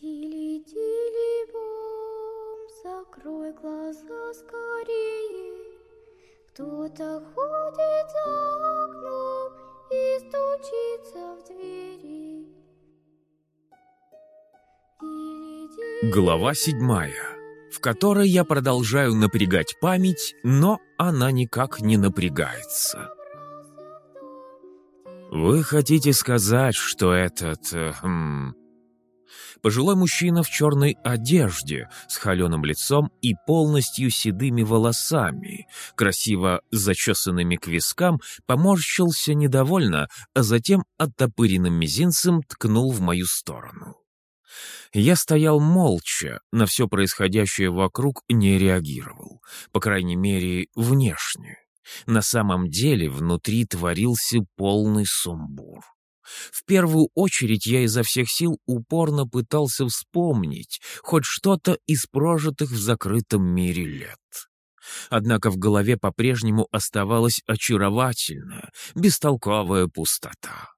Тили-тили-бом, закрой глаза скорее. Кто-то ходит за окном и стучится в двери. Глава седьмая, в которой я продолжаю напрягать память, но она никак не напрягается. Вы хотите сказать, что этот... э, хм, Пожилой мужчина в черной одежде, с холеным лицом и полностью седыми волосами, красиво зачесанными к вискам, поморщился недовольно, а затем оттопыренным мизинцем ткнул в мою сторону. Я стоял молча, на все происходящее вокруг не реагировал, по крайней мере, внешне. На самом деле внутри творился полный сумбур. В первую очередь я изо всех сил упорно пытался вспомнить хоть что-то из прожитых в закрытом мире лет. Однако в голове по-прежнему оставалась очаровательная, бестолковая пустота.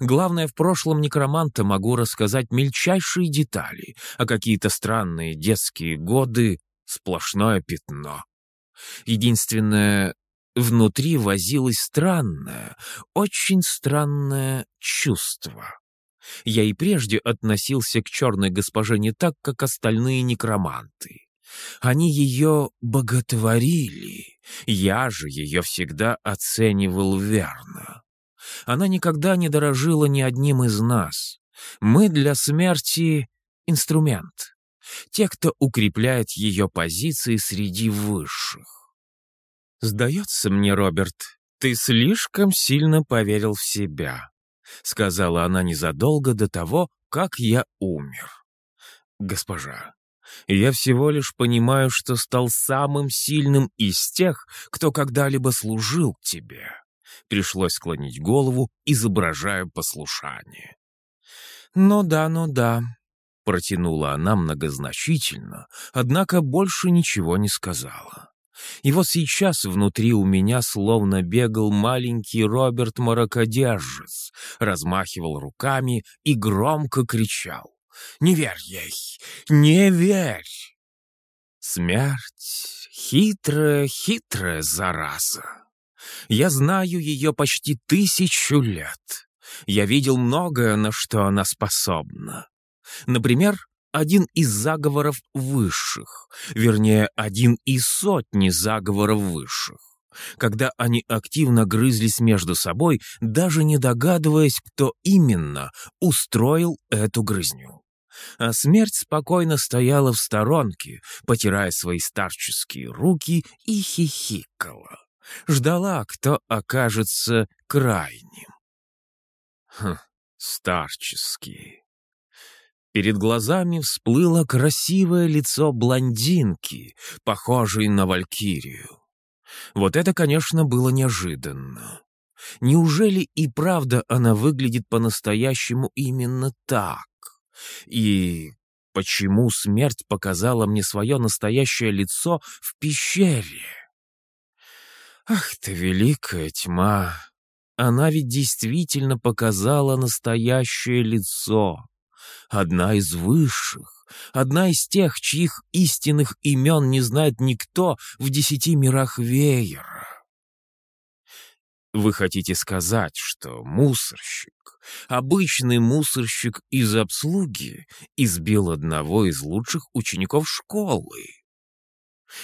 Главное, в прошлом некроманта могу рассказать мельчайшие детали, а какие-то странные детские годы — сплошное пятно. Единственное, внутри возилось странное, очень странное чувство. Я и прежде относился к черной госпоже не так, как остальные некроманты. Они ее боготворили, я же ее всегда оценивал верно. Она никогда не дорожила ни одним из нас. Мы для смерти — инструмент. Те, кто укрепляет ее позиции среди высших. «Сдается мне, Роберт, ты слишком сильно поверил в себя», — сказала она незадолго до того, как я умер. «Госпожа, я всего лишь понимаю, что стал самым сильным из тех, кто когда-либо служил тебе». Пришлось склонить голову, изображая послушание. «Ну да, ну да», — протянула она многозначительно, однако больше ничего не сказала. И вот сейчас внутри у меня словно бегал маленький Роберт Маракодержец, размахивал руками и громко кричал. «Не верь ей! Не верь!» Смерть — хитрая, хитрая зараза. Я знаю ее почти тысячу лет. Я видел многое, на что она способна. Например, один из заговоров высших, вернее, один из сотни заговоров высших, когда они активно грызлись между собой, даже не догадываясь, кто именно устроил эту грызню. А смерть спокойно стояла в сторонке, потирая свои старческие руки и хихикала. Ждала, кто окажется крайним. Хм, старческие. Перед глазами всплыло красивое лицо блондинки, похожей на валькирию. Вот это, конечно, было неожиданно. Неужели и правда она выглядит по-настоящему именно так? И почему смерть показала мне свое настоящее лицо в пещере? Ах ты, великая тьма! Она ведь действительно показала настоящее лицо. Одна из высших, одна из тех, чьих истинных имен не знает никто в десяти мирах веера. Вы хотите сказать, что мусорщик, обычный мусорщик из обслуги, избил одного из лучших учеников школы?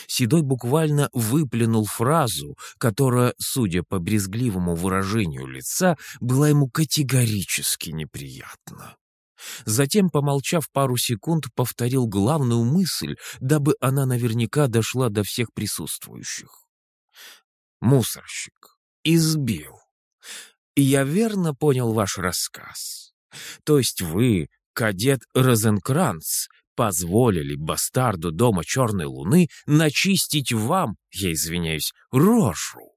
Седой буквально выплюнул фразу, которая, судя по брезгливому выражению лица, была ему категорически неприятна. Затем, помолчав пару секунд, повторил главную мысль, дабы она наверняка дошла до всех присутствующих. «Мусорщик. Избил. Я верно понял ваш рассказ. То есть вы, кадет Розенкранц, позволили бастарду дома Черной Луны начистить вам, я извиняюсь, рожу.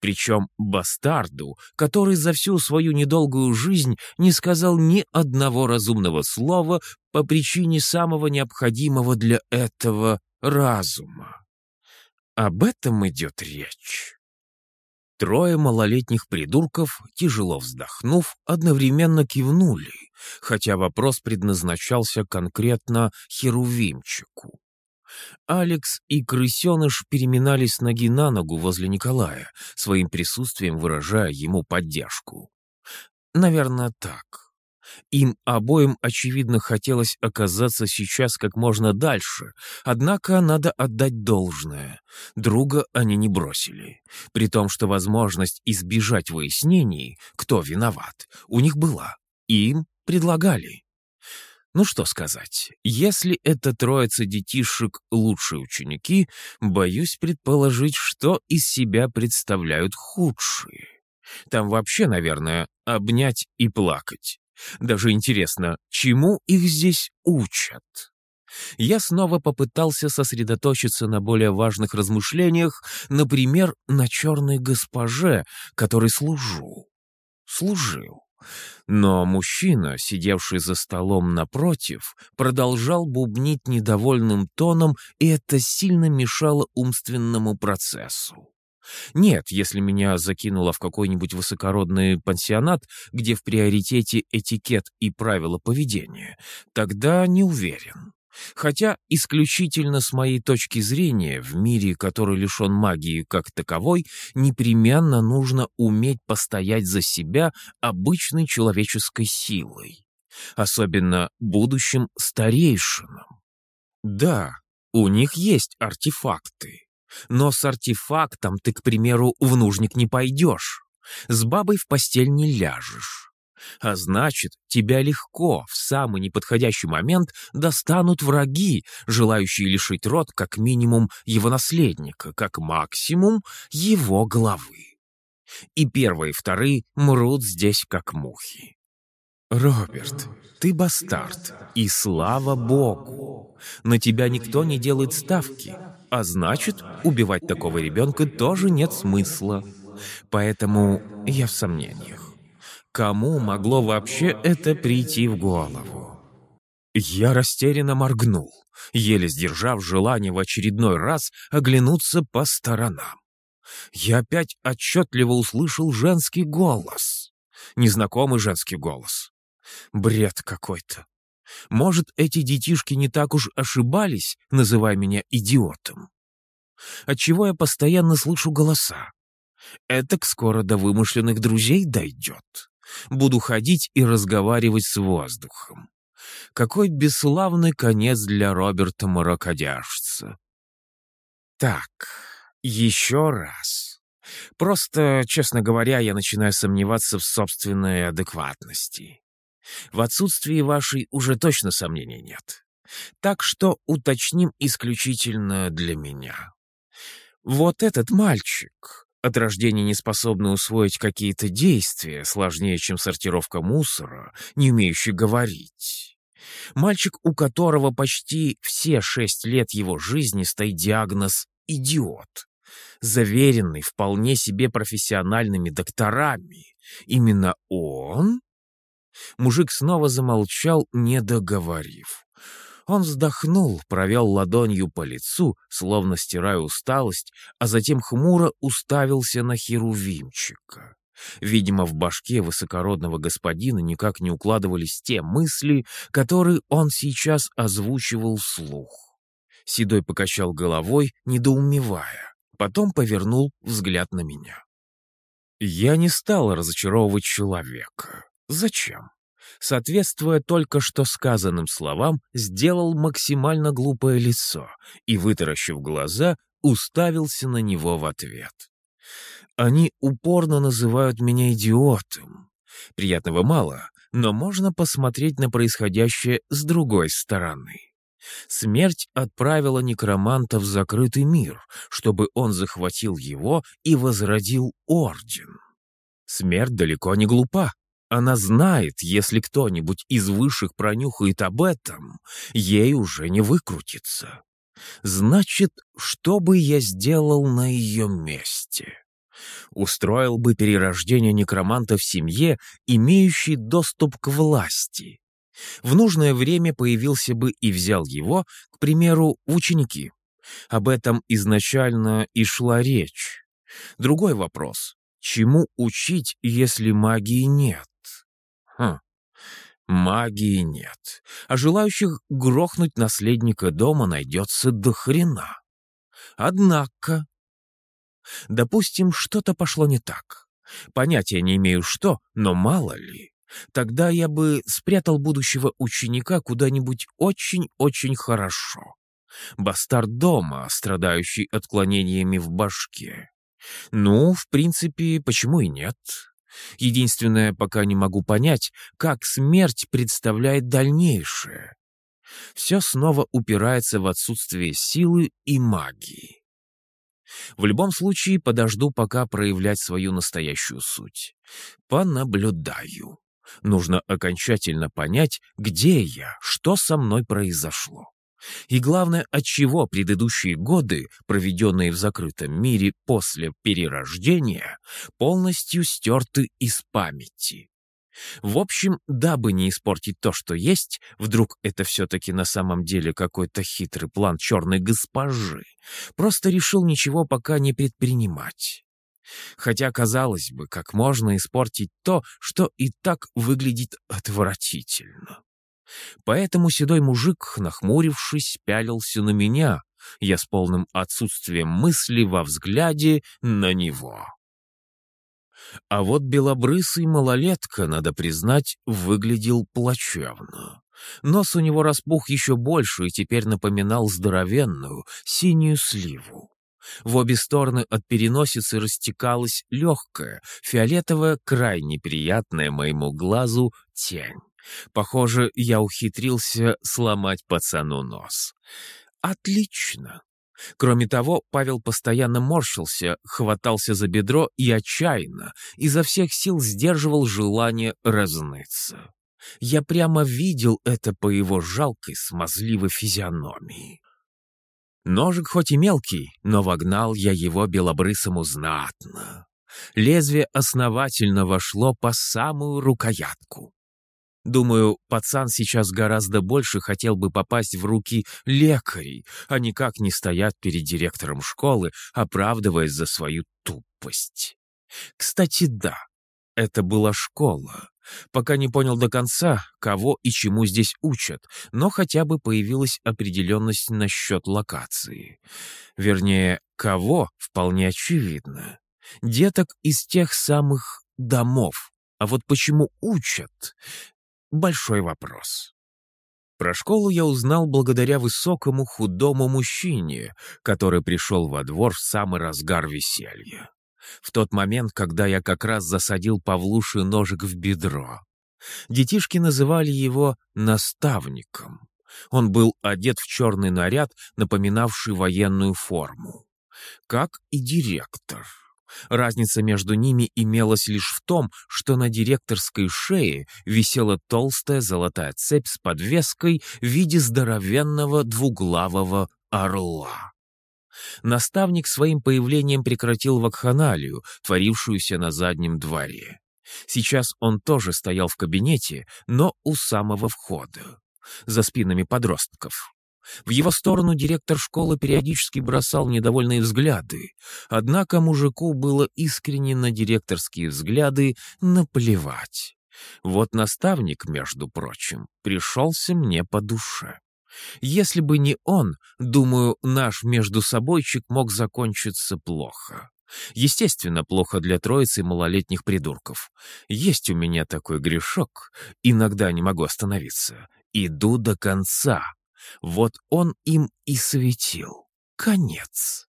Причем бастарду, который за всю свою недолгую жизнь не сказал ни одного разумного слова по причине самого необходимого для этого разума. Об этом идет речь. Трое малолетних придурков, тяжело вздохнув, одновременно кивнули, хотя вопрос предназначался конкретно Херувимчику. Алекс и крысеныш переминались ноги на ногу возле Николая, своим присутствием выражая ему поддержку. Наверное, так. Им обоим, очевидно, хотелось оказаться сейчас как можно дальше, однако надо отдать должное. Друга они не бросили, при том, что возможность избежать выяснений, кто виноват, у них была, им предлагали. Ну что сказать, если это троица детишек лучшие ученики, боюсь предположить, что из себя представляют худшие. Там вообще, наверное, обнять и плакать. Даже интересно, чему их здесь учат? Я снова попытался сосредоточиться на более важных размышлениях, например, на черной госпоже, которой служу. Служил. Но мужчина, сидевший за столом напротив, продолжал бубнить недовольным тоном, и это сильно мешало умственному процессу. Нет, если меня закинуло в какой-нибудь высокородный пансионат, где в приоритете этикет и правила поведения, тогда не уверен. Хотя исключительно с моей точки зрения, в мире, который лишен магии как таковой, непременно нужно уметь постоять за себя обычной человеческой силой. Особенно будущим старейшинам. Да, у них есть артефакты, но с артефактом ты, к примеру, в нужник не пойдешь. С бабой в постель не ляжешь. А значит, тебя легко, в самый неподходящий момент, достанут враги, желающие лишить род как минимум его наследника, как максимум его главы. И первые и вторые мрут здесь как мухи. «Роберт, ты бастард, и слава богу! На тебя никто не делает ставки, а значит, убивать такого ребенка тоже нет смысла. Поэтому я в сомнениях. Кому могло вообще это прийти в голову? Я растерянно моргнул, еле сдержав желание в очередной раз оглянуться по сторонам. Я опять отчетливо услышал женский голос. Незнакомый женский голос. Бред какой-то. Может, эти детишки не так уж ошибались, называя меня идиотом? Отчего я постоянно слышу голоса? Этак скоро до вымышленных друзей дойдет. Буду ходить и разговаривать с воздухом. Какой бесславный конец для Роберта Марокодяжца. Так, еще раз. Просто, честно говоря, я начинаю сомневаться в собственной адекватности. В отсутствии вашей уже точно сомнений нет. Так что уточним исключительно для меня. Вот этот мальчик, от рождения не способный усвоить какие-то действия, сложнее, чем сортировка мусора, не умеющий говорить. Мальчик, у которого почти все шесть лет его жизни стоит диагноз «идиот», заверенный вполне себе профессиональными докторами. Именно он Мужик снова замолчал, не договорив. Он вздохнул, провел ладонью по лицу, словно стирая усталость, а затем хмуро уставился на Херувимчика. Видимо, в башке высокородного господина никак не укладывались те мысли, которые он сейчас озвучивал вслух. Седой покачал головой, недоумевая, потом повернул взгляд на меня. Я не стал разочаровывать человека. Зачем? Соответствуя только что сказанным словам, сделал максимально глупое лицо и, вытаращив глаза, уставился на него в ответ. Они упорно называют меня идиотом. Приятного мало, но можно посмотреть на происходящее с другой стороны. Смерть отправила некроманта в закрытый мир, чтобы он захватил его и возродил орден. Смерть далеко не глупа. Она знает, если кто-нибудь из высших пронюхает об этом, ей уже не выкрутится. Значит, что бы я сделал на ее месте? Устроил бы перерождение некроманта в семье, имеющей доступ к власти. В нужное время появился бы и взял его, к примеру, ученики. Об этом изначально и шла речь. Другой вопрос. Чему учить, если магии нет? Магии нет, а желающих грохнуть наследника дома найдется до хрена. Однако, допустим, что-то пошло не так. Понятия не имею что, но мало ли. Тогда я бы спрятал будущего ученика куда-нибудь очень-очень хорошо. Бастард дома, страдающий отклонениями в башке. Ну, в принципе, почему и нет? Единственное, пока не могу понять, как смерть представляет дальнейшее. Все снова упирается в отсутствие силы и магии. В любом случае подожду пока проявлять свою настоящую суть. Понаблюдаю. Нужно окончательно понять, где я, что со мной произошло. И главное, от чего предыдущие годы, проведенные в закрытом мире после перерождения, полностью стерты из памяти. В общем, дабы не испортить то, что есть, вдруг это все-таки на самом деле какой-то хитрый план черной госпожи, просто решил ничего пока не предпринимать. Хотя, казалось бы, как можно испортить то, что и так выглядит отвратительно. Поэтому седой мужик, нахмурившись, пялился на меня, я с полным отсутствием мысли во взгляде на него. А вот белобрысый малолетка, надо признать, выглядел плачевно. Нос у него распух еще больше и теперь напоминал здоровенную синюю сливу. В обе стороны от переносицы растекалась легкая, фиолетовая, крайне приятная моему глазу тень. Похоже, я ухитрился сломать пацану нос. Отлично. Кроме того, Павел постоянно морщился, хватался за бедро и отчаянно, изо всех сил сдерживал желание разныться. Я прямо видел это по его жалкой, смазливой физиономии. Ножик хоть и мелкий, но вогнал я его белобрысому знатно. Лезвие основательно вошло по самую рукоятку. Думаю, пацан сейчас гораздо больше хотел бы попасть в руки лекарей, а никак не стоят перед директором школы, оправдываясь за свою тупость. Кстати, да, это была школа. Пока не понял до конца, кого и чему здесь учат, но хотя бы появилась определенность насчет локации. Вернее, кого, вполне очевидно. Деток из тех самых домов. А вот почему учат? Большой вопрос. Про школу я узнал благодаря высокому худому мужчине, который пришел во двор в самый разгар веселья. В тот момент, когда я как раз засадил Павлуши ножик в бедро. Детишки называли его «наставником». Он был одет в черный наряд, напоминавший военную форму. Как и директор. Разница между ними имелась лишь в том, что на директорской шее висела толстая золотая цепь с подвеской в виде здоровенного двуглавого орла. Наставник своим появлением прекратил вакханалию, творившуюся на заднем дворе. Сейчас он тоже стоял в кабинете, но у самого входа, за спинами подростков. В его сторону директор школы периодически бросал недовольные взгляды, однако мужику было искренне на директорские взгляды наплевать. Вот наставник, между прочим, пришелся мне по душе. Если бы не он, думаю, наш междусобойчик мог закончиться плохо. Естественно, плохо для троицы малолетних придурков. Есть у меня такой грешок, иногда не могу остановиться. Иду до конца, вот он им и светил. Конец.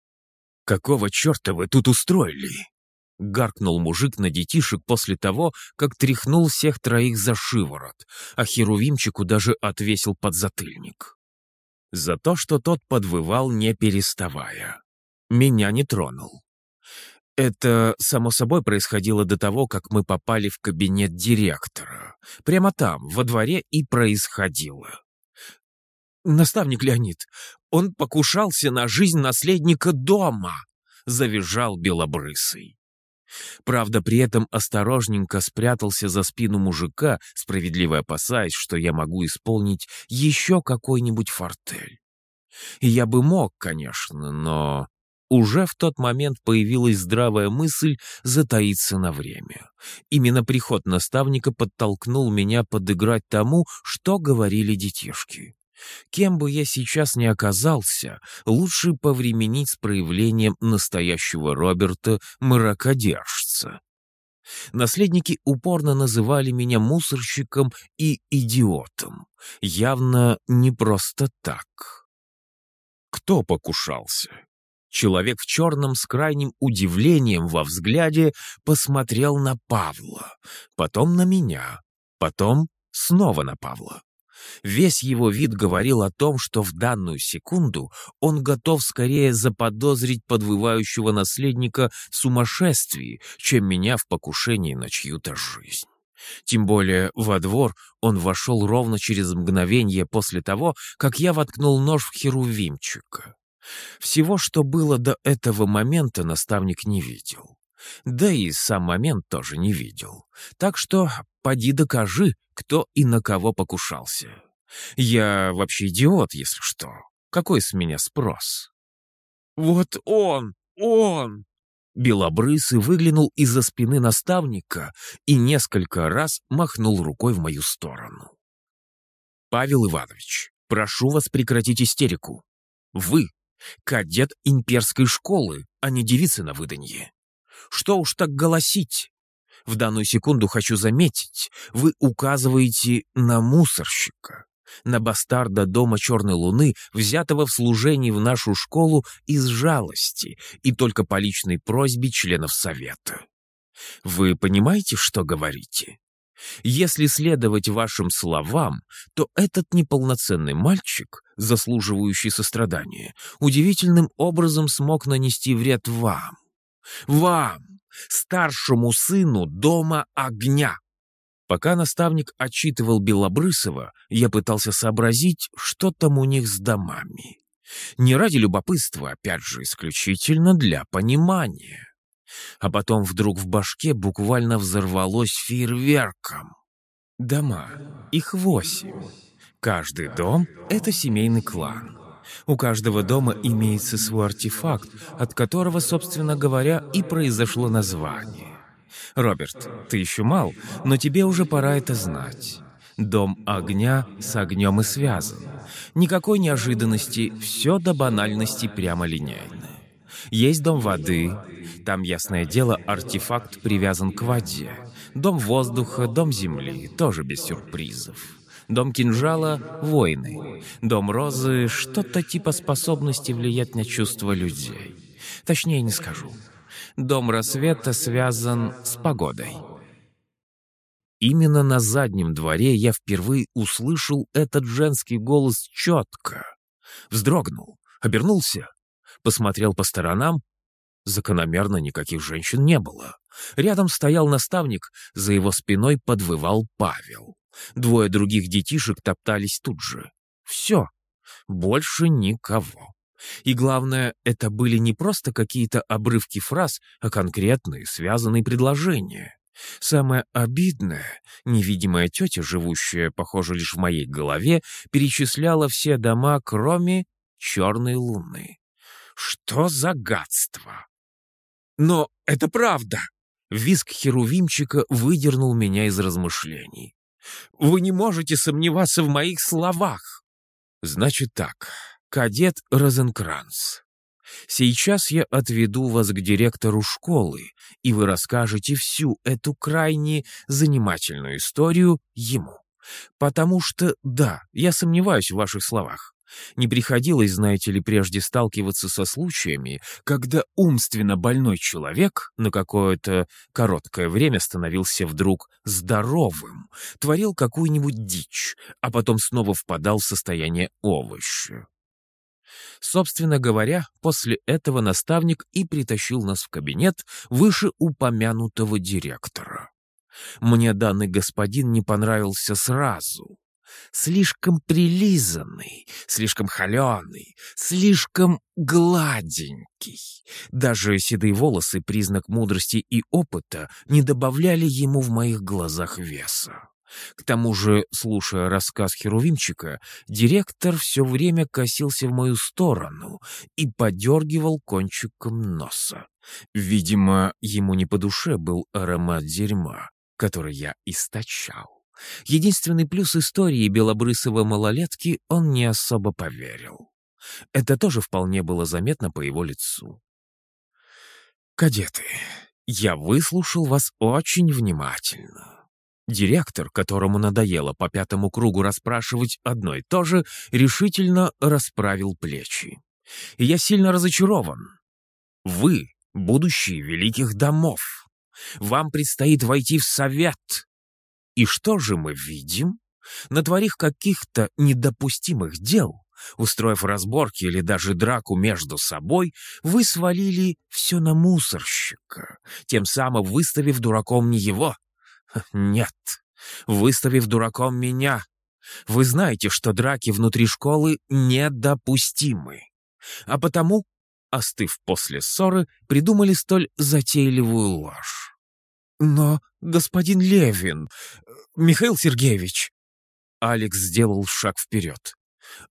«Какого черта вы тут устроили?» — гаркнул мужик на детишек после того, как тряхнул всех троих за шиворот, а Херувимчику даже отвесил подзатыльник. За то, что тот подвывал, не переставая. Меня не тронул. Это, само собой, происходило до того, как мы попали в кабинет директора. Прямо там, во дворе, и происходило. «Наставник Леонид, он покушался на жизнь наследника дома!» — завизжал Белобрысый. Правда, при этом осторожненько спрятался за спину мужика, справедливо опасаясь, что я могу исполнить еще какой-нибудь фортель. И я бы мог, конечно, но... уже в тот момент появилась здравая мысль затаиться на время. Именно приход наставника подтолкнул меня подыграть тому, что говорили детишки. Кем бы я сейчас ни оказался, лучше повременить с проявлением настоящего Роберта Мракодержца. Наследники упорно называли меня мусорщиком и идиотом. Явно не просто так. Кто покушался? Человек в черном с крайним удивлением во взгляде посмотрел на Павла, потом на меня, потом снова на Павла. Весь его вид говорил о том, что в данную секунду он готов скорее заподозрить подвывающего наследника в сумасшествии, чем меня в покушении на чью-то жизнь. Тем более во двор он вошел ровно через мгновение после того, как я воткнул нож в херувимчика. Всего, что было до этого момента, наставник не видел. Да и сам момент тоже не видел. Так что поди докажи, кто и на кого покушался. Я вообще идиот, если что. Какой с меня спрос? «Вот он! Он!» Белобрысый выглянул из-за спины наставника и несколько раз махнул рукой в мою сторону. «Павел Иванович, прошу вас прекратить истерику. Вы — кадет имперской школы, а не девица на выданье. Что уж так голосить? В данную секунду хочу заметить, вы указываете на мусорщика, на бастарда дома Черной Луны, взятого в служении в нашу школу из жалости и только по личной просьбе членов Совета. Вы понимаете, что говорите? Если следовать вашим словам, то этот неполноценный мальчик, заслуживающий сострадания, удивительным образом смог нанести вред вам. Вам, старшему сыну дома огня. Пока наставник отчитывал Белобрысова, я пытался сообразить, что там у них с домами. Не ради любопытства, опять же, исключительно для понимания. А потом вдруг в башке буквально взорвалось фейерверком. Дома. Их восемь. Каждый дом — это семейный клан. У каждого дома имеется свой артефакт, от которого, собственно говоря, и произошло название. Роберт, ты еще мал, но тебе уже пора это знать. Дом огня с огнем и связан. Никакой неожиданности, все до банальности прямо линейно. Есть дом воды, там, ясное дело, артефакт привязан к воде. Дом воздуха, дом земли, тоже без сюрпризов. Дом кинжала — войны. Дом розы — что-то типа способности влиять на чувства людей. Точнее не скажу. Дом рассвета связан с погодой. Именно на заднем дворе я впервые услышал этот женский голос четко. Вздрогнул, обернулся, посмотрел по сторонам. Закономерно никаких женщин не было. Рядом стоял наставник, за его спиной подвывал Павел. Двое других детишек топтались тут же. Все. Больше никого. И главное, это были не просто какие-то обрывки фраз, а конкретные, связанные предложения. Самое обидное, невидимая тетя, живущая, похоже, лишь в моей голове, перечисляла все дома, кроме черной луны. Что за гадство! Но это правда! Виск Херувимчика выдернул меня из размышлений. Вы не можете сомневаться в моих словах. Значит так, кадет Розенкранц. Сейчас я отведу вас к директору школы, и вы расскажете всю эту крайне занимательную историю ему. Потому что, да, я сомневаюсь в ваших словах. Не приходилось, знаете ли, прежде сталкиваться со случаями, когда умственно больной человек на какое-то короткое время становился вдруг здоровым, творил какую-нибудь дичь, а потом снова впадал в состояние овоща. Собственно говоря, после этого наставник и притащил нас в кабинет вышеупомянутого директора. Мне данный господин не понравился сразу слишком прилизанный, слишком холеный, слишком гладенький. Даже седые волосы, признак мудрости и опыта, не добавляли ему в моих глазах веса. К тому же, слушая рассказ Херувимчика, директор все время косился в мою сторону и подергивал кончиком носа. Видимо, ему не по душе был аромат дерьма, который я источал. Единственный плюс истории белобрысого малолетки он не особо поверил. Это тоже вполне было заметно по его лицу. «Кадеты, я выслушал вас очень внимательно. Директор, которому надоело по пятому кругу расспрашивать одно и то же, решительно расправил плечи. Я сильно разочарован. Вы — будущие великих домов. Вам предстоит войти в совет. И что же мы видим? Натворив каких-то недопустимых дел, устроив разборки или даже драку между собой, вы свалили все на мусорщика, тем самым выставив дураком не его, Нет, выставив дураком меня. Вы знаете, что драки внутри школы недопустимы. А потому, остыв после ссоры, придумали столь затейливую ложь. Но, господин Левин, Михаил Сергеевич... Алекс сделал шаг вперед.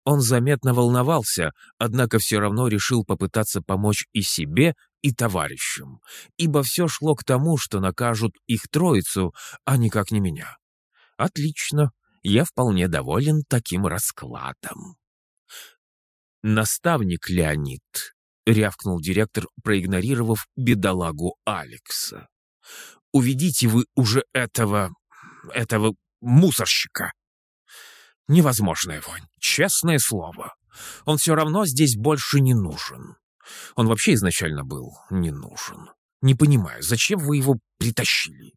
Он заметно волновался, однако все равно решил попытаться помочь и себе, и товарищам, ибо все шло к тому, что накажут их троицу, а никак не меня. Отлично, я вполне доволен таким раскладом. «Наставник Леонид», — рявкнул директор, проигнорировав бедолагу Алекса. «Уведите вы уже этого... этого мусорщика». Невозможная вонь, честное слово. Он все равно здесь больше не нужен. Он вообще изначально был не нужен. Не понимаю, зачем вы его притащили?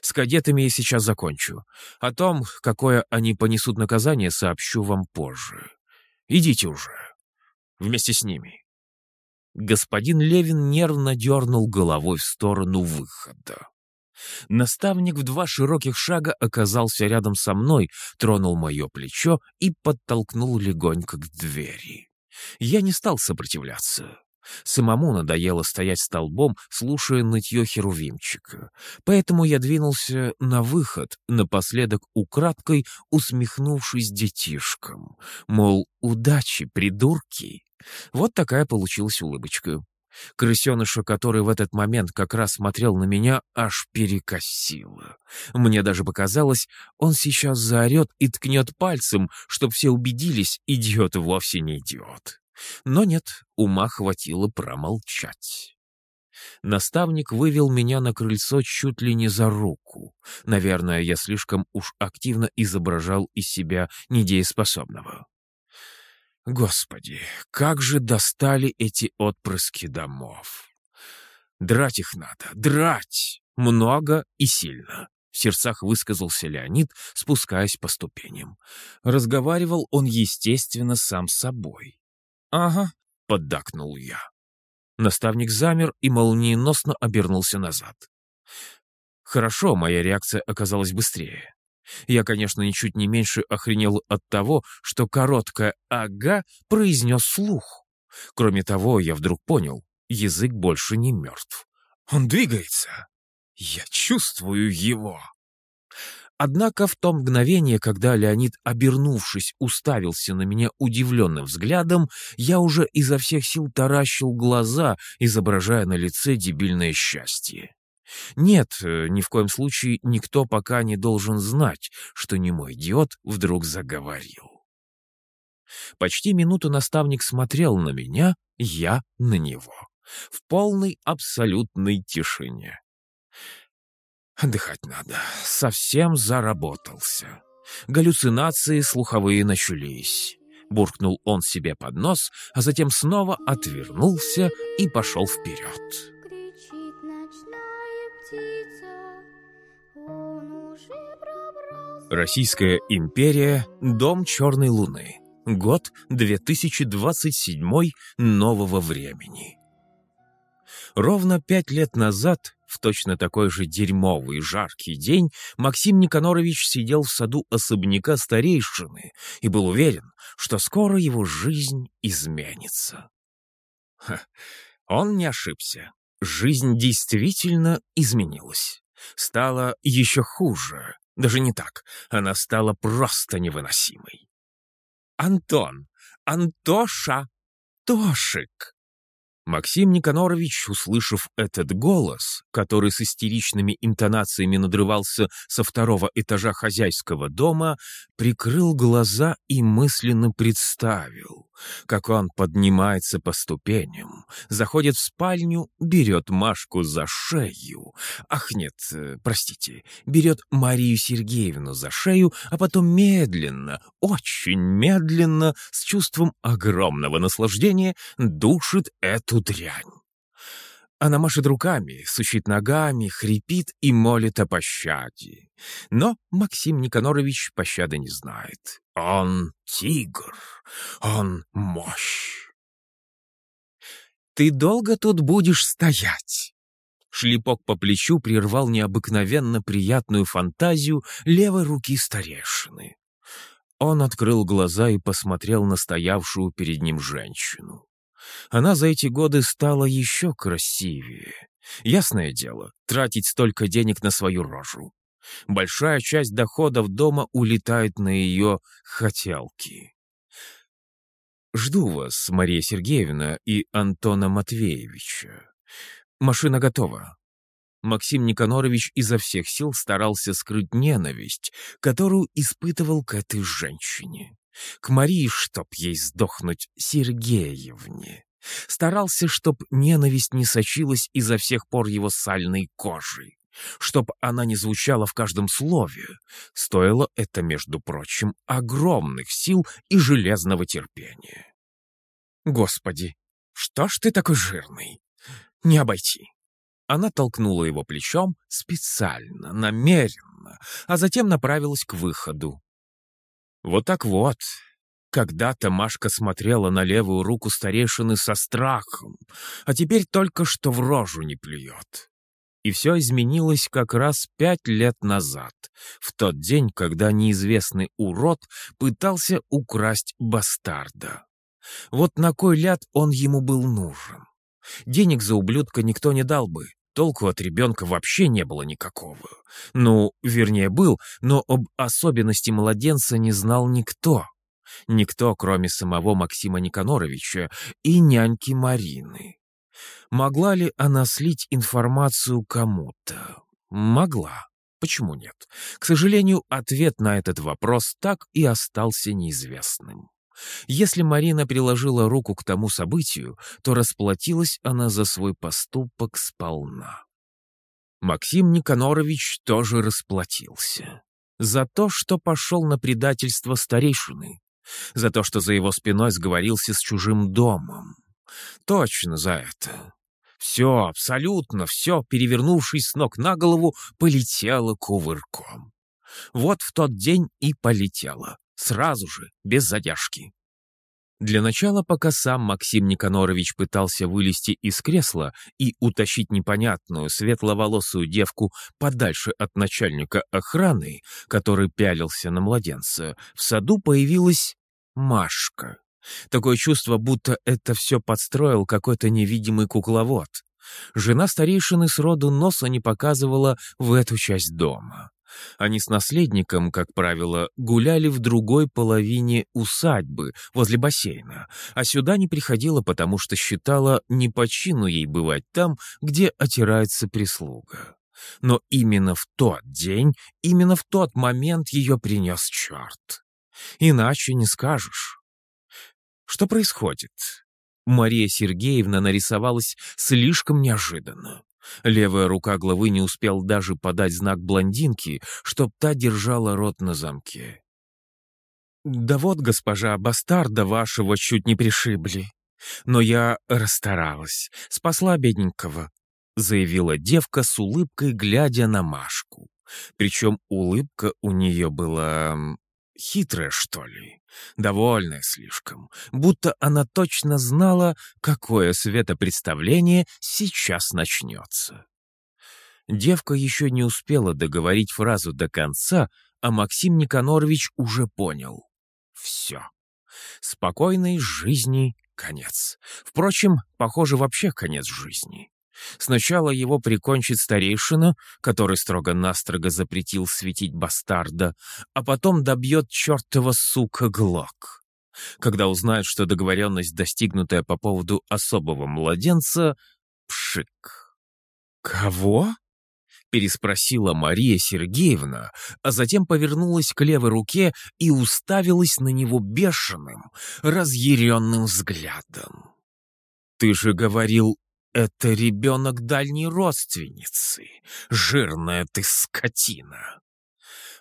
С кадетами я сейчас закончу. О том, какое они понесут наказание, сообщу вам позже. Идите уже. Вместе с ними. Господин Левин нервно дернул головой в сторону выхода. Наставник в два широких шага оказался рядом со мной, тронул мое плечо и подтолкнул легонько к двери. Я не стал сопротивляться. Самому надоело стоять столбом, слушая нытье Херувимчика. Поэтому я двинулся на выход, напоследок украдкой усмехнувшись детишкам. Мол, удачи, придурки. Вот такая получилась улыбочка. Крысеныша, который в этот момент как раз смотрел на меня, аж перекосило. Мне даже показалось, он сейчас заорет и ткнет пальцем, чтоб все убедились, идиот вовсе не идиот. Но нет, ума хватило промолчать. Наставник вывел меня на крыльцо чуть ли не за руку. Наверное, я слишком уж активно изображал из себя недееспособного. Господи, как же достали эти отпрыски домов! Драть их надо, драть! Много и сильно. В сердцах высказался Леонид, спускаясь по ступеням. Разговаривал он, естественно, сам с собой. «Ага», — поддакнул я. Наставник замер и молниеносно обернулся назад. Хорошо, моя реакция оказалась быстрее. Я, конечно, ничуть не меньше охренел от того, что короткое «ага» произнес слух. Кроме того, я вдруг понял, язык больше не мертв. Он двигается. Я чувствую его. Однако в то мгновение, когда Леонид, обернувшись, уставился на меня удивленным взглядом, я уже изо всех сил таращил глаза, изображая на лице дебильное счастье. Нет, э, ни в коем случае никто пока не должен знать, что не мой идиот вдруг заговорил. Почти минуту наставник смотрел на меня, я на него. В полной абсолютной тишине. Отдыхать надо. Совсем заработался. Галлюцинации слуховые начались. Буркнул он себе под нос, а затем снова отвернулся и пошел вперед. Российская империя, дом Черной Луны. Год 2027 нового времени. Ровно пять лет назад в точно такой же дерьмовый жаркий день Максим Никанорович сидел в саду особняка старейшины и был уверен, что скоро его жизнь изменится. Ха, он не ошибся. Жизнь действительно изменилась. Стало еще хуже. Даже не так, она стала просто невыносимой. «Антон! Антоша! Тошик!» Максим Никанорович, услышав этот голос, который с истеричными интонациями надрывался со второго этажа хозяйского дома, прикрыл глаза и мысленно представил, как он поднимается по ступеням, заходит в спальню, берет Машку за шею. Ах, нет, э, простите, берет Марию Сергеевну за шею, а потом медленно, очень медленно, с чувством огромного наслаждения, душит эту эту дрянь. Она машет руками, сучит ногами, хрипит и молит о пощаде. Но Максим Никанорович пощады не знает. Он тигр, он мощь. «Ты долго тут будешь стоять?» Шлепок по плечу прервал необыкновенно приятную фантазию левой руки старешины. Он открыл глаза и посмотрел на стоявшую перед ним женщину. Она за эти годы стала еще красивее. Ясное дело, тратить столько денег на свою рожу. Большая часть доходов дома улетает на ее хотелки. «Жду вас, Мария Сергеевна и Антона Матвеевича. Машина готова». Максим Никанорович изо всех сил старался скрыть ненависть, которую испытывал к этой женщине. К Марии, чтоб ей сдохнуть, Сергеевне. Старался, чтоб ненависть не сочилась изо всех пор его сальной кожи, чтоб она не звучала в каждом слове. Стоило это, между прочим, огромных сил и железного терпения. «Господи, что ж ты такой жирный? Не обойти!» Она толкнула его плечом специально, намеренно, а затем направилась к выходу. Вот так вот. Когда-то Машка смотрела на левую руку старейшины со страхом, а теперь только что в рожу не плюет. И все изменилось как раз пять лет назад, в тот день, когда неизвестный урод пытался украсть бастарда. Вот на кой ляд он ему был нужен? Денег за ублюдка никто не дал бы, Толку от ребенка вообще не было никакого. Ну, вернее, был, но об особенности младенца не знал никто. Никто, кроме самого Максима Никаноровича и няньки Марины. Могла ли она слить информацию кому-то? Могла. Почему нет? К сожалению, ответ на этот вопрос так и остался неизвестным. Если Марина приложила руку к тому событию, то расплатилась она за свой поступок сполна. Максим Никанорович тоже расплатился. За то, что пошел на предательство старейшины. За то, что за его спиной сговорился с чужим домом. Точно за это. Все, абсолютно все, перевернувшись с ног на голову, полетело кувырком. Вот в тот день и полетело. Сразу же, без задержки. Для начала, пока сам Максим Никанорович пытался вылезти из кресла и утащить непонятную светловолосую девку подальше от начальника охраны, который пялился на младенца, в саду появилась Машка. Такое чувство, будто это все подстроил какой-то невидимый кукловод. Жена старейшины сроду носа не показывала в эту часть дома. Они с наследником, как правило, гуляли в другой половине усадьбы, возле бассейна, а сюда не приходила, потому что считала не по чину ей бывать там, где отирается прислуга. Но именно в тот день, именно в тот момент ее принес черт. Иначе не скажешь. Что происходит? Мария Сергеевна нарисовалась слишком неожиданно. Левая рука главы не успел даже подать знак блондинки, чтоб та держала рот на замке. «Да вот, госпожа, бастарда вашего чуть не пришибли. Но я расстаралась, спасла бедненького», — заявила девка с улыбкой, глядя на Машку. Причем улыбка у нее была Хитрая, что ли? Довольная слишком. Будто она точно знала, какое светопредставление сейчас начнется. Девка еще не успела договорить фразу до конца, а Максим Никанорович уже понял. Все. Спокойной жизни конец. Впрочем, похоже, вообще конец жизни. Сначала его прикончит старейшина, который строго-настрого запретил светить бастарда, а потом добьет чертова сука Глок. Когда узнает, что договоренность, достигнутая по поводу особого младенца, пшик. «Кого?» — переспросила Мария Сергеевна, а затем повернулась к левой руке и уставилась на него бешеным, разъяренным взглядом. «Ты же говорил, это ребенок дальней родственницы. Жирная ты скотина!»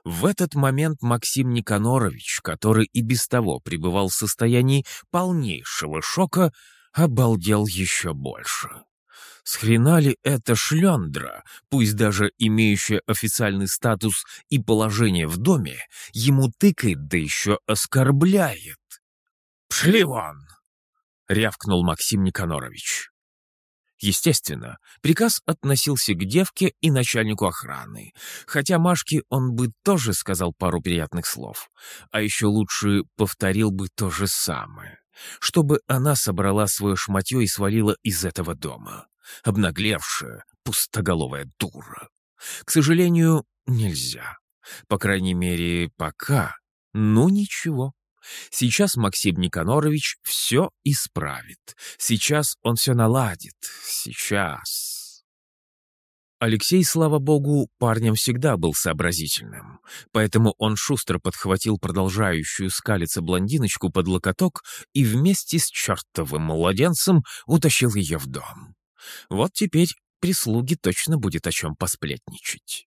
В этот момент Максим Никанорович, который и без того пребывал в состоянии полнейшего шока, обалдел еще больше. С хрена ли эта шлендра, пусть даже имеющая официальный статус и положение в доме, ему тыкает, да еще оскорбляет? «Пшли вон!» — рявкнул Максим Никанорович. Естественно, приказ относился к девке и начальнику охраны, хотя Машке он бы тоже сказал пару приятных слов, а еще лучше повторил бы то же самое, чтобы она собрала свое шматье и свалила из этого дома. Обнаглевшая, пустоголовая дура. К сожалению, нельзя. По крайней мере, пока. Ну, ничего. Сейчас Максим Никанорович все исправит. Сейчас он все наладит. Сейчас. Алексей, слава богу, парнем всегда был сообразительным, поэтому он шустро подхватил продолжающую скалиться блондиночку под локоток и вместе с чертовым младенцем утащил ее в дом. Вот теперь прислуги точно будет о чем посплетничать.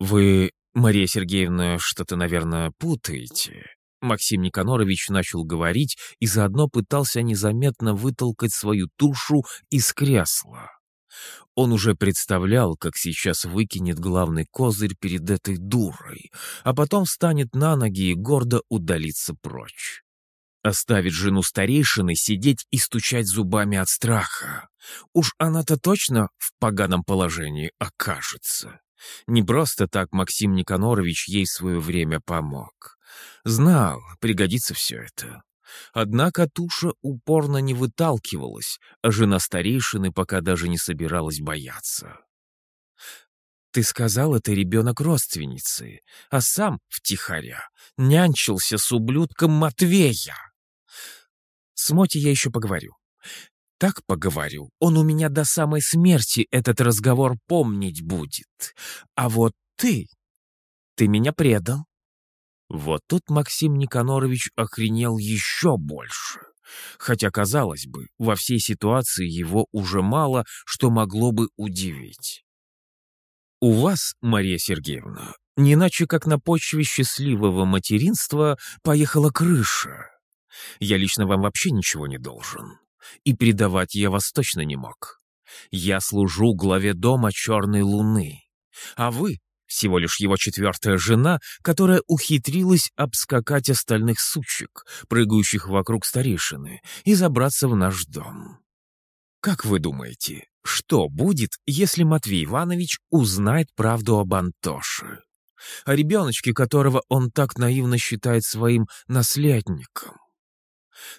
«Вы, Мария Сергеевна, что-то, наверное, путаете», Максим Никанорович начал говорить и заодно пытался незаметно вытолкать свою тушу из кресла. Он уже представлял, как сейчас выкинет главный козырь перед этой дурой, а потом встанет на ноги и гордо удалится прочь. Оставит жену старейшины сидеть и стучать зубами от страха. Уж она-то точно в поганом положении окажется. Не просто так Максим Никанорович ей свое время помог. Знал, пригодится все это. Однако туша упорно не выталкивалась, а жена старейшины пока даже не собиралась бояться. «Ты сказал, это ребенок родственницы, а сам, втихаря, нянчился с ублюдком Матвея!» «С Моти я еще поговорю. Так поговорю, он у меня до самой смерти этот разговор помнить будет. А вот ты... Ты меня предал, вот тут Максим Никанорович охренел еще больше. Хотя, казалось бы, во всей ситуации его уже мало, что могло бы удивить. «У вас, Мария Сергеевна, не иначе как на почве счастливого материнства поехала крыша. Я лично вам вообще ничего не должен. И предавать я вас точно не мог. Я служу главе дома Черной Луны. А вы всего лишь его четвертая жена, которая ухитрилась обскакать остальных сучек, прыгающих вокруг старейшины, и забраться в наш дом. Как вы думаете, что будет, если Матвей Иванович узнает правду об Антоше? О ребеночке, которого он так наивно считает своим наследником?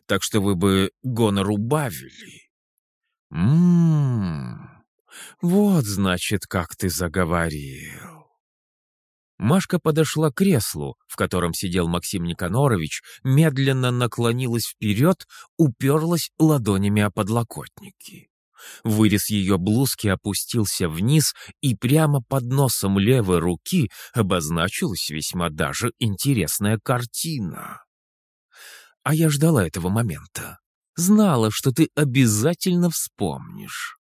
Так что вы бы гонор убавили. Ммм, вот, значит, как ты заговорил. Машка подошла к креслу, в котором сидел Максим Никанорович, медленно наклонилась вперед, уперлась ладонями о подлокотники. Вырез ее блузки опустился вниз, и прямо под носом левой руки обозначилась весьма даже интересная картина. А я ждала этого момента. Знала, что ты обязательно вспомнишь.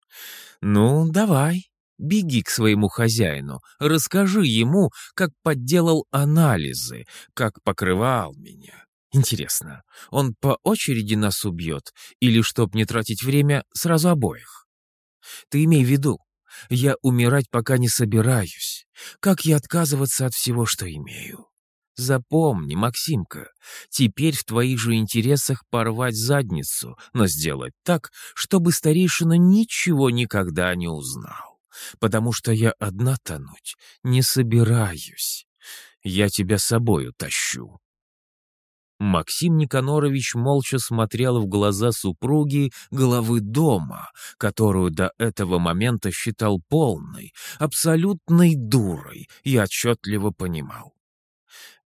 Ну, давай, Беги к своему хозяину, расскажи ему, как подделал анализы, как покрывал меня. Интересно, он по очереди нас убьет или, чтоб не тратить время, сразу обоих? Ты имей в виду, я умирать пока не собираюсь. Как я отказываться от всего, что имею? Запомни, Максимка, теперь в твоих же интересах порвать задницу, но сделать так, чтобы старейшина ничего никогда не узнал потому что я одна тонуть не собираюсь. Я тебя собою тащу. Максим Никанорович молча смотрел в глаза супруги главы дома, которую до этого момента считал полной, абсолютной дурой и отчетливо понимал.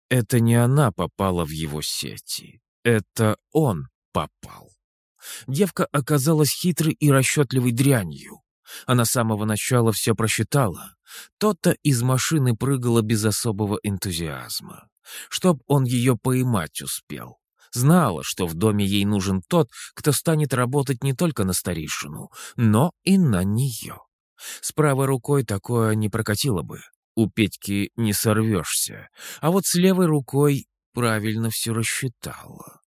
Это не она попала в его сети, это он попал. Девка оказалась хитрой и расчетливой дрянью. Она с самого начала все просчитала. То-то из машины прыгала без особого энтузиазма чтоб он ее поймать успел. Знала, что в доме ей нужен тот, кто станет работать не только на старейшину, но и на нее. С правой рукой такое не прокатило бы. У Петьки не сорвешься. А вот с левой рукой правильно все рассчитала.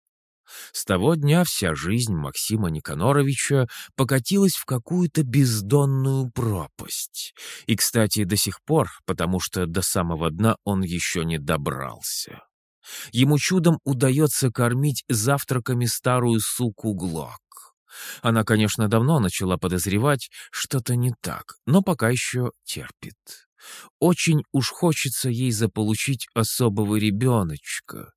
С того дня вся жизнь Максима Никаноровича покатилась в какую-то бездонную пропасть. И, кстати, до сих пор, потому что до самого дна он еще не добрался. Ему чудом удается кормить завтраками старую суку Глок. Она, конечно, давно начала подозревать, что-то не так, но пока еще терпит. Очень уж хочется ей заполучить особого ребеночка.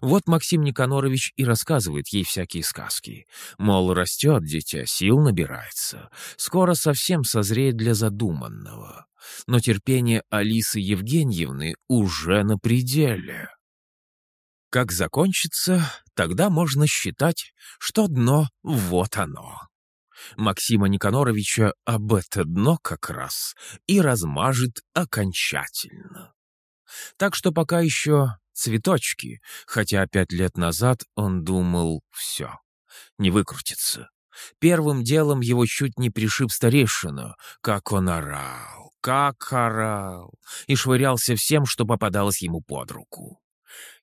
Вот Максим Никанорович и рассказывает ей всякие сказки. Мол, растет дитя, сил набирается. Скоро совсем созреет для задуманного. Но терпение Алисы Евгеньевны уже на пределе. Как закончится, тогда можно считать, что дно вот оно. Максима Никаноровича об это дно как раз и размажет окончательно. Так что пока еще цветочки, хотя пять лет назад он думал «все, не выкрутится». Первым делом его чуть не пришиб старейшина, как он орал, как орал, и швырялся всем, что попадалось ему под руку.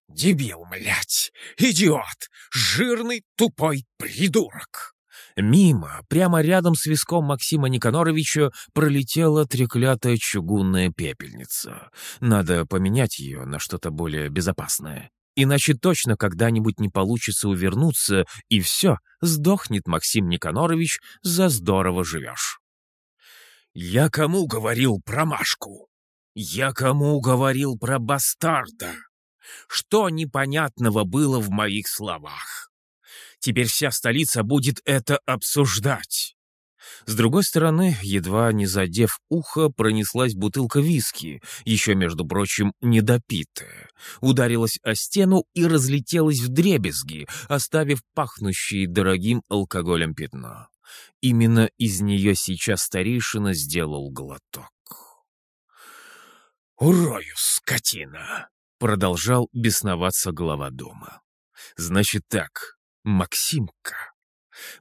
«Дебил, млять! Идиот! Жирный тупой придурок!» Мимо, прямо рядом с виском Максима Никаноровича, пролетела треклятая чугунная пепельница. Надо поменять ее на что-то более безопасное. Иначе точно когда-нибудь не получится увернуться, и все, сдохнет Максим Никанорович, за здорово живешь. «Я кому говорил про Машку? Я кому говорил про бастарда? Что непонятного было в моих словах? Теперь вся столица будет это обсуждать. С другой стороны, едва не задев ухо, пронеслась бутылка виски, еще, между прочим, недопитая. Ударилась о стену и разлетелась в дребезги, оставив пахнущие дорогим алкоголем пятно. Именно из нее сейчас старейшина сделал глоток. «Урою, скотина!» — продолжал бесноваться глава дома. «Значит так, Максимка,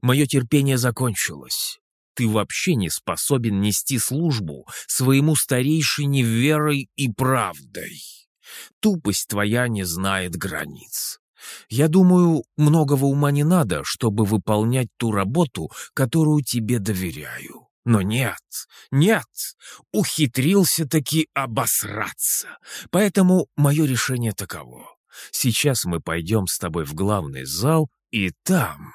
мое терпение закончилось. Ты вообще не способен нести службу своему старейшине верой и правдой. Тупость твоя не знает границ. Я думаю, многого ума не надо, чтобы выполнять ту работу, которую тебе доверяю. Но нет, нет, ухитрился таки обосраться. Поэтому мое решение таково. Сейчас мы пойдем с тобой в главный зал и там...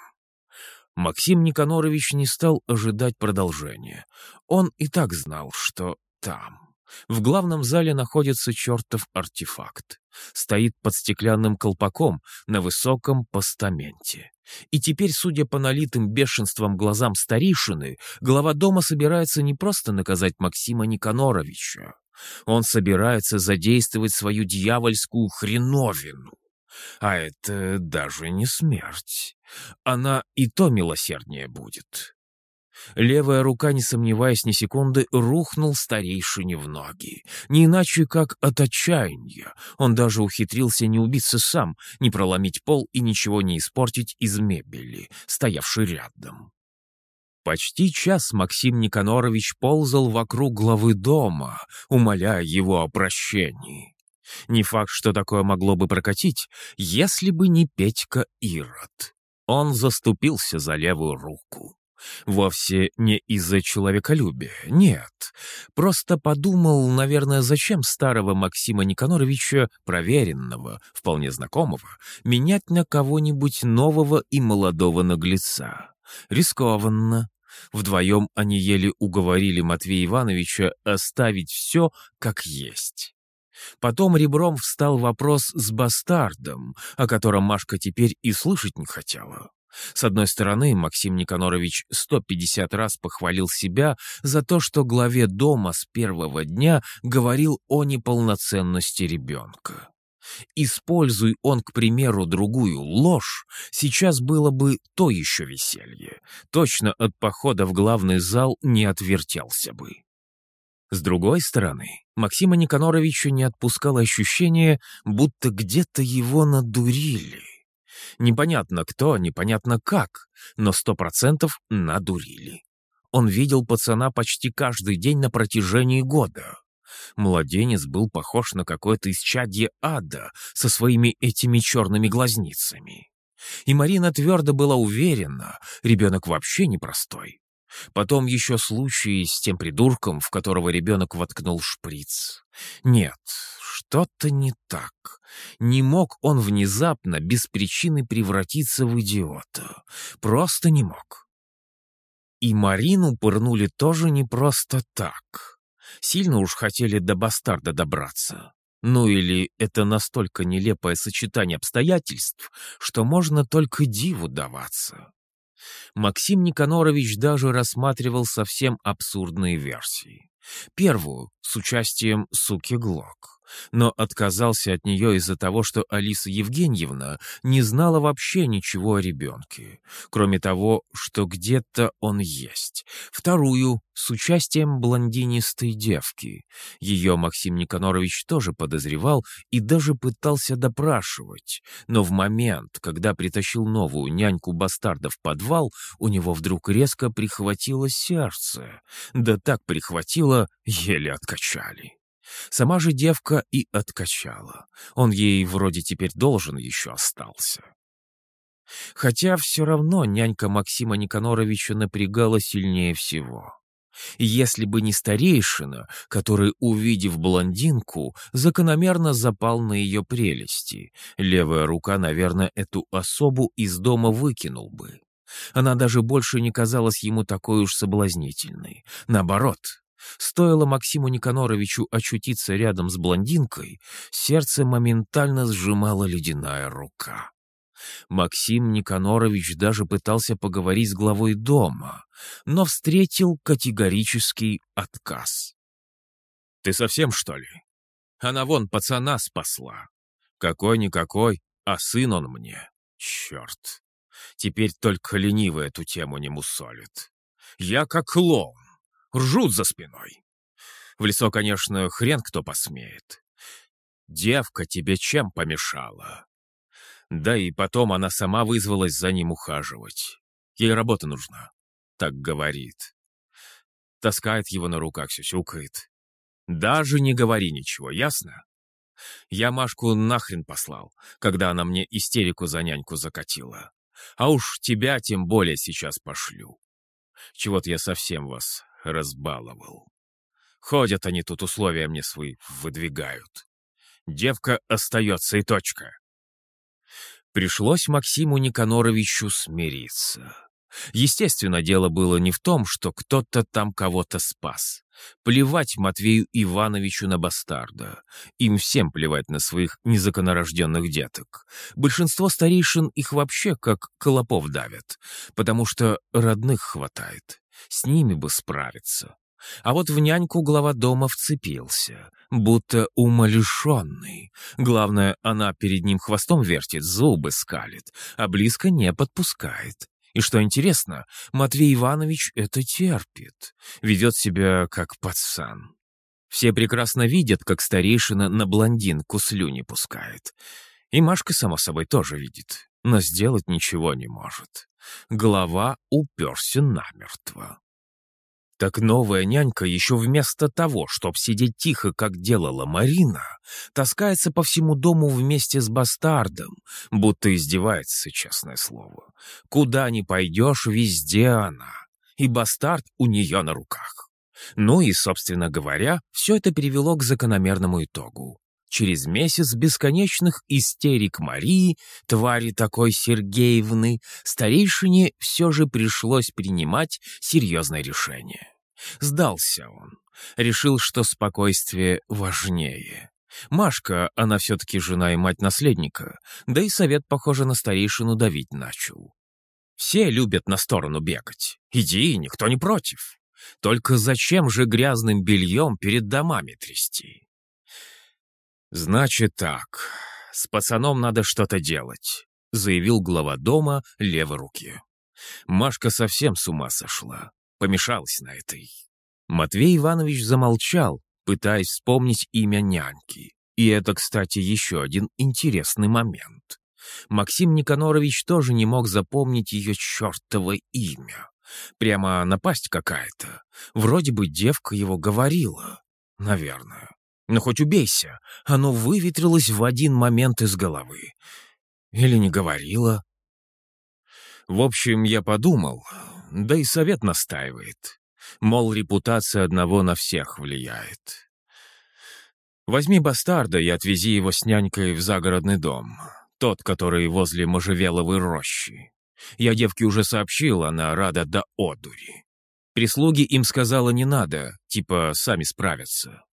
Максим Никанорович не стал ожидать продолжения. Он и так знал, что там. В главном зале находится чертов артефакт. Стоит под стеклянным колпаком на высоком постаменте. И теперь, судя по налитым бешенством глазам старейшины, глава дома собирается не просто наказать Максима Никаноровича. Он собирается задействовать свою дьявольскую хреновину. А это даже не смерть. Она и то милосерднее будет. Левая рука, не сомневаясь ни секунды, рухнул старейшине в ноги. Не иначе, как от отчаяния. Он даже ухитрился не убиться сам, не проломить пол и ничего не испортить из мебели, стоявшей рядом. Почти час Максим Никанорович ползал вокруг главы дома, умоляя его о прощении. Не факт, что такое могло бы прокатить, если бы не Петька Ирод. Он заступился за левую руку. Вовсе не из-за человеколюбия, нет. Просто подумал, наверное, зачем старого Максима Никаноровича, проверенного, вполне знакомого, менять на кого-нибудь нового и молодого наглеца. Рискованно. Вдвоем они еле уговорили Матвея Ивановича оставить все как есть. Потом ребром встал вопрос с бастардом, о котором Машка теперь и слышать не хотела. С одной стороны, Максим Никанорович 150 раз похвалил себя за то, что главе дома с первого дня говорил о неполноценности ребенка. Используй он, к примеру, другую ложь, сейчас было бы то еще веселье. Точно от похода в главный зал не отвертелся бы. С другой стороны, Максима Никаноровича не отпускало ощущение, будто где-то его надурили. Непонятно кто, непонятно как, но сто процентов надурили. Он видел пацана почти каждый день на протяжении года. Младенец был похож на какое-то исчадье ада со своими этими черными глазницами. И Марина твердо была уверена, ребенок вообще непростой. Потом еще случаи с тем придурком, в которого ребенок воткнул шприц. Нет, что-то не так. Не мог он внезапно, без причины превратиться в идиота. Просто не мог. И Марину пырнули тоже не просто так. Сильно уж хотели до бастарда добраться. Ну или это настолько нелепое сочетание обстоятельств, что можно только диву даваться. Максим Никанорович даже рассматривал совсем абсурдные версии. Первую — с участием суки Глок но отказался от нее из-за того, что Алиса Евгеньевна не знала вообще ничего о ребенке, кроме того, что где-то он есть. Вторую — с участием блондинистой девки. Ее Максим Никанорович тоже подозревал и даже пытался допрашивать, но в момент, когда притащил новую няньку-бастарда в подвал, у него вдруг резко прихватило сердце. Да так прихватило, еле откачали. Сама же девка и откачала. Он ей вроде теперь должен еще остался. Хотя все равно нянька Максима Никаноровича напрягала сильнее всего. Если бы не старейшина, который, увидев блондинку, закономерно запал на ее прелести, левая рука, наверное, эту особу из дома выкинул бы. Она даже больше не казалась ему такой уж соблазнительной. Наоборот, Стоило Максиму Никаноровичу очутиться рядом с блондинкой, сердце моментально сжимала ледяная рука. Максим Никанорович даже пытался поговорить с главой дома, но встретил категорический отказ. «Ты совсем, что ли? Она вон пацана спасла. Какой-никакой, а сын он мне. Черт. Теперь только ленивый эту тему не мусолит. Я как клоун ржут за спиной. В лицо, конечно, хрен кто посмеет. Девка тебе чем помешала? Да и потом она сама вызвалась за ним ухаживать. Ей работа нужна, так говорит. Таскает его на руках, сюсюкает. Даже не говори ничего, ясно? Я Машку нахрен послал, когда она мне истерику за няньку закатила. А уж тебя тем более сейчас пошлю. Чего-то я совсем вас разбаловал. Ходят они тут, условия мне свои выдвигают. Девка остается и точка. Пришлось Максиму Никаноровичу смириться. Естественно, дело было не в том, что кто-то там кого-то спас. Плевать Матвею Ивановичу на бастарда. Им всем плевать на своих незаконорожденных деток. Большинство старейшин их вообще как колопов давят, потому что родных хватает. С ними бы справиться. А вот в няньку глава дома вцепился, будто умалишенный. Главное, она перед ним хвостом вертит, зубы скалит, а близко не подпускает. И что интересно, Матвей Иванович это терпит, ведет себя как пацан. Все прекрасно видят, как старейшина на блондинку слюни пускает. И Машка, само собой, тоже видит, но сделать ничего не может. Голова уперся намертво. Так новая нянька еще вместо того, чтоб сидеть тихо, как делала Марина, таскается по всему дому вместе с бастардом, будто издевается, честное слово. Куда ни пойдешь, везде она. И бастард у нее на руках. Ну и, собственно говоря, все это привело к закономерному итогу. Через месяц бесконечных истерик Марии, твари такой Сергеевны, старейшине все же пришлось принимать серьезное решение. Сдался он. Решил, что спокойствие важнее. Машка, она все-таки жена и мать наследника, да и совет, похоже, на старейшину давить начал. Все любят на сторону бегать. Иди, никто не против. Только зачем же грязным бельем перед домами трясти? Значит так, с пацаном надо что-то делать, заявил глава дома левой руки. Машка совсем с ума сошла, помешалась на этой. Матвей Иванович замолчал, пытаясь вспомнить имя няньки. И это, кстати, еще один интересный момент. Максим Никанорович тоже не мог запомнить ее чертово имя. Прямо напасть какая-то. Вроде бы девка его говорила. Наверное. Но хоть убейся, оно выветрилось в один момент из головы. Или не говорила. В общем, я подумал, да и совет настаивает. Мол, репутация одного на всех влияет. Возьми бастарда и отвези его с нянькой в загородный дом. Тот, который возле можжевеловой рощи. Я девке уже сообщил, она рада до одури. Прислуги им сказала не надо, типа сами справятся.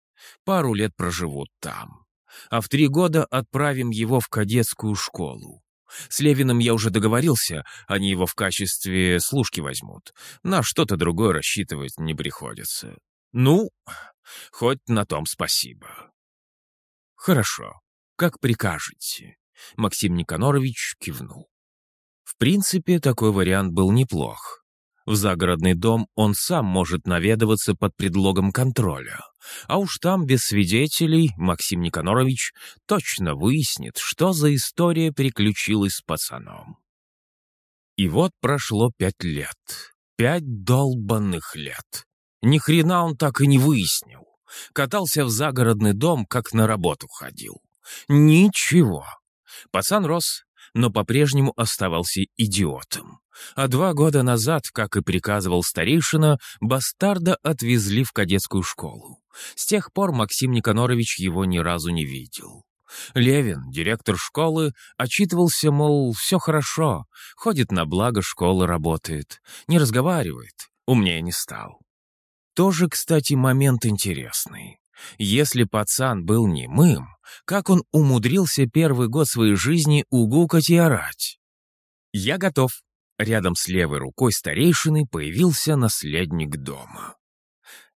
Пару лет проживут там. А в три года отправим его в кадетскую школу. С Левиным я уже договорился, они его в качестве служки возьмут. На что-то другое рассчитывать не приходится. Ну, хоть на том спасибо. Хорошо, как прикажете. Максим Никанорович кивнул. В принципе, такой вариант был неплох. В загородный дом он сам может наведываться под предлогом контроля. А уж там, без свидетелей, Максим Никанорович точно выяснит, что за история приключилась с пацаном. И вот прошло пять лет. Пять долбанных лет. Ни хрена он так и не выяснил. Катался в загородный дом, как на работу ходил. Ничего. Пацан рос, но по-прежнему оставался идиотом. А два года назад, как и приказывал старейшина, бастарда отвезли в кадетскую школу. С тех пор Максим Никанорович его ни разу не видел. Левин, директор школы, отчитывался, мол, все хорошо, ходит на благо школы, работает, не разговаривает, умнее не стал. Тоже, кстати, момент интересный. Если пацан был немым, как он умудрился первый год своей жизни угукать и орать? «Я готов», Рядом с левой рукой старейшины появился наследник дома.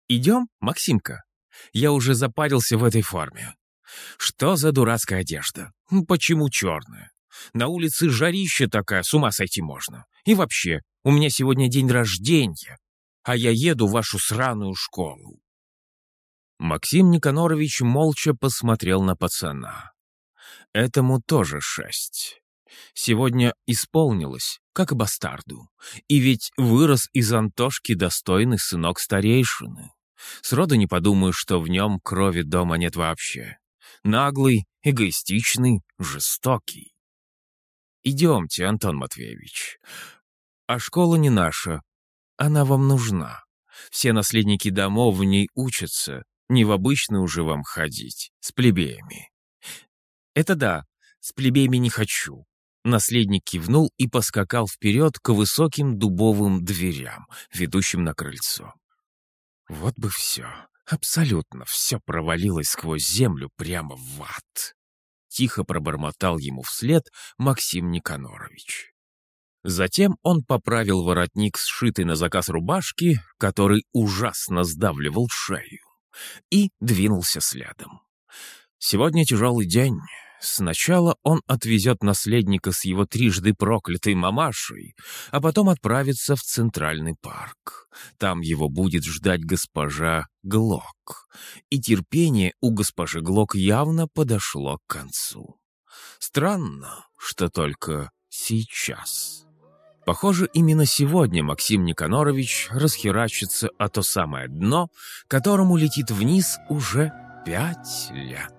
«Идем, Максимка? Я уже запарился в этой форме. Что за дурацкая одежда? Почему черная? На улице жарище такая, с ума сойти можно. И вообще, у меня сегодня день рождения, а я еду в вашу сраную школу». Максим Никанорович молча посмотрел на пацана. Этому тоже шесть. Сегодня исполнилось, как бастарду. И ведь вырос из Антошки достойный сынок старейшины. Сроду не подумаю, что в нем крови дома нет вообще. Наглый, эгоистичный, жестокий. Идемте, Антон Матвеевич. А школа не наша. Она вам нужна. Все наследники домов в ней учатся. Не в обычную уже вам ходить, с плебеями. Это да, с плебеями не хочу. Наследник кивнул и поскакал вперед к высоким дубовым дверям, ведущим на крыльцо. Вот бы все, абсолютно все провалилось сквозь землю прямо в ад. Тихо пробормотал ему вслед Максим Никанорович. Затем он поправил воротник, сшитый на заказ рубашки, который ужасно сдавливал шею, и двинулся следом. Сегодня тяжелый день, Сначала он отвезет наследника с его трижды проклятой мамашей, а потом отправится в Центральный парк. Там его будет ждать госпожа Глок. И терпение у госпожи Глок явно подошло к концу. Странно, что только сейчас. Похоже, именно сегодня Максим Никанорович расхерачится о то самое дно, которому летит вниз уже пять лет.